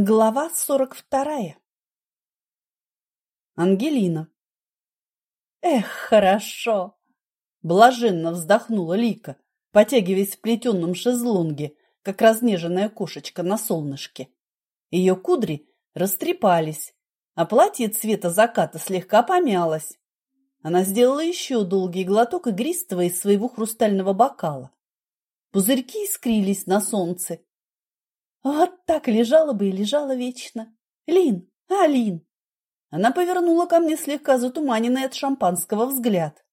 Глава сорок вторая. Ангелина. Эх, хорошо! Блаженно вздохнула Лика, потягиваясь в плетеном шезлонге, как разнеженная кошечка на солнышке. Ее кудри растрепались, а платье цвета заката слегка помялось. Она сделала еще долгий глоток игристого из своего хрустального бокала. Пузырьки искрились на солнце, вот так лежала бы и лежала вечно. Лин, а, Лин? Она повернула ко мне слегка затуманенный от шампанского взгляд.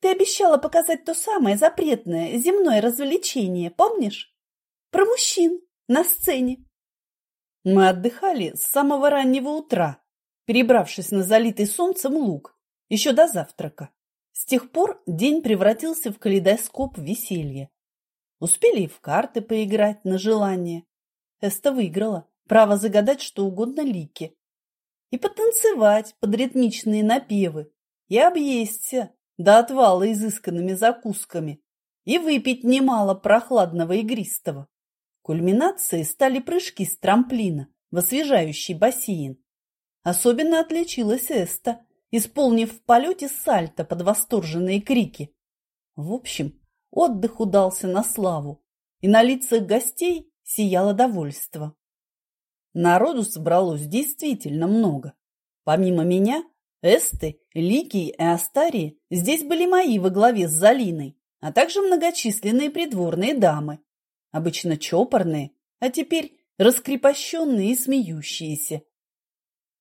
Ты обещала показать то самое запретное земное развлечение, помнишь? Про мужчин на сцене. Мы отдыхали с самого раннего утра, перебравшись на залитый солнцем луг, еще до завтрака. С тех пор день превратился в калейдоскоп веселья. Успели и в карты поиграть на желание. Эста выиграла право загадать что угодно Лике. И потанцевать под ритмичные напевы, и объесться до отвала изысканными закусками, и выпить немало прохладного игристого. Кульминацией стали прыжки с трамплина в освежающий бассейн. Особенно отличилась Эста, исполнив в полете сальто под восторженные крики. В общем, отдых удался на славу, и на лицах гостей сияло довольство. Народу собралось действительно много. Помимо меня, Эсты, Лики и Астарии здесь были мои во главе с Залиной, а также многочисленные придворные дамы, обычно чопорные, а теперь раскрепощенные и смеющиеся.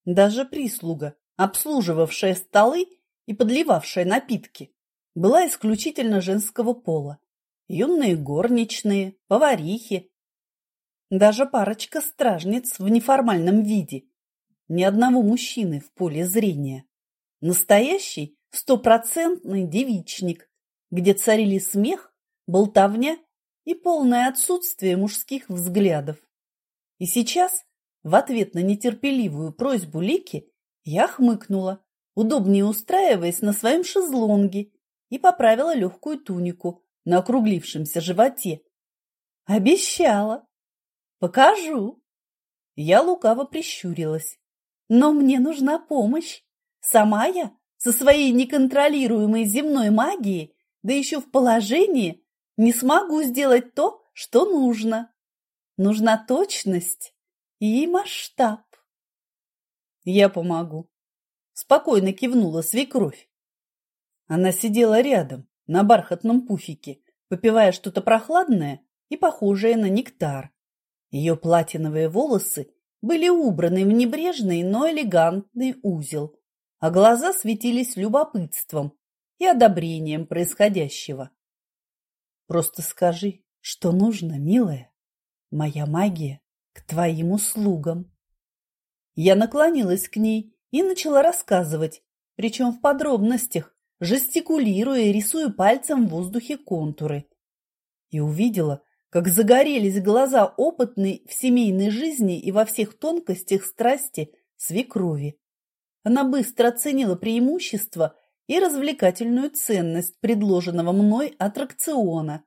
Даже прислуга, обслуживавшая столы и подливавшая напитки, была исключительно женского пола. Юные горничные, поварихи, даже парочка стражниц в неформальном виде. Ни одного мужчины в поле зрения. Настоящий стопроцентный девичник, где царили смех, болтовня и полное отсутствие мужских взглядов. И сейчас, в ответ на нетерпеливую просьбу Лики, я хмыкнула, удобнее устраиваясь на своем шезлонге, и поправила легкую тунику на округлившемся животе. Обещала. Покажу. Я лукаво прищурилась. Но мне нужна помощь. Сама я со своей неконтролируемой земной магией, да еще в положении, не смогу сделать то, что нужно. Нужна точность и масштаб. Я помогу. Спокойно кивнула свекровь. Она сидела рядом, на бархатном пуфике, попивая что-то прохладное и похожее на нектар. Ее платиновые волосы были убраны в небрежный, но элегантный узел, а глаза светились любопытством и одобрением происходящего. «Просто скажи, что нужно, милая. Моя магия к твоим услугам». Я наклонилась к ней и начала рассказывать, причем в подробностях, жестикулируя и рисуя пальцем в воздухе контуры. И увидела, как загорелись глаза опытной в семейной жизни и во всех тонкостях страсти свекрови. Она быстро оценила преимущества и развлекательную ценность предложенного мной аттракциона.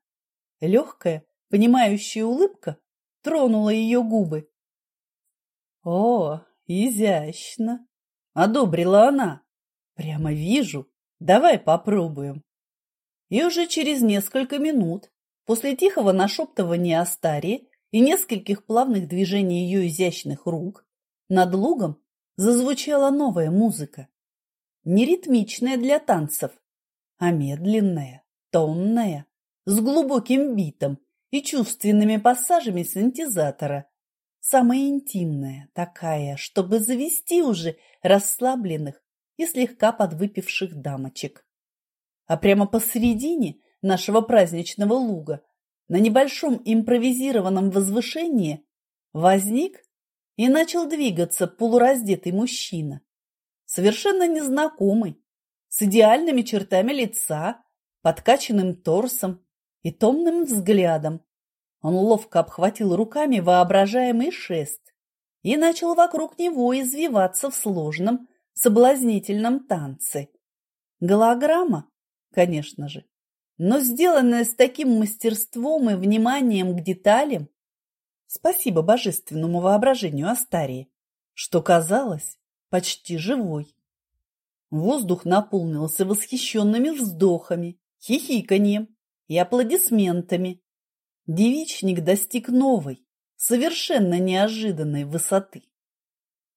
Легкая, понимающая улыбка тронула ее губы. «О, изящно!» — одобрила она. «Прямо вижу. Давай попробуем». И уже через несколько минут После тихого нашептывания Астарии и нескольких плавных движений ее изящных рук над лугом зазвучала новая музыка. Не ритмичная для танцев, а медленная, тонная, с глубоким битом и чувственными пассажами синтезатора. Самая интимная, такая, чтобы завести уже расслабленных и слегка подвыпивших дамочек. А прямо посередине нашего праздничного луга, на небольшом импровизированном возвышении возник и начал двигаться полураздетый мужчина, совершенно незнакомый, с идеальными чертами лица, подкачанным торсом и томным взглядом. Он ловко обхватил руками воображаемый шест и начал вокруг него извиваться в сложном, соблазнительном танце. Голограмма, конечно же, но сделанное с таким мастерством и вниманием к деталям, спасибо божественному воображению Астарии, что казалось почти живой. Воздух наполнился восхищенными вздохами, хихиканьем и аплодисментами. Девичник достиг новой, совершенно неожиданной высоты.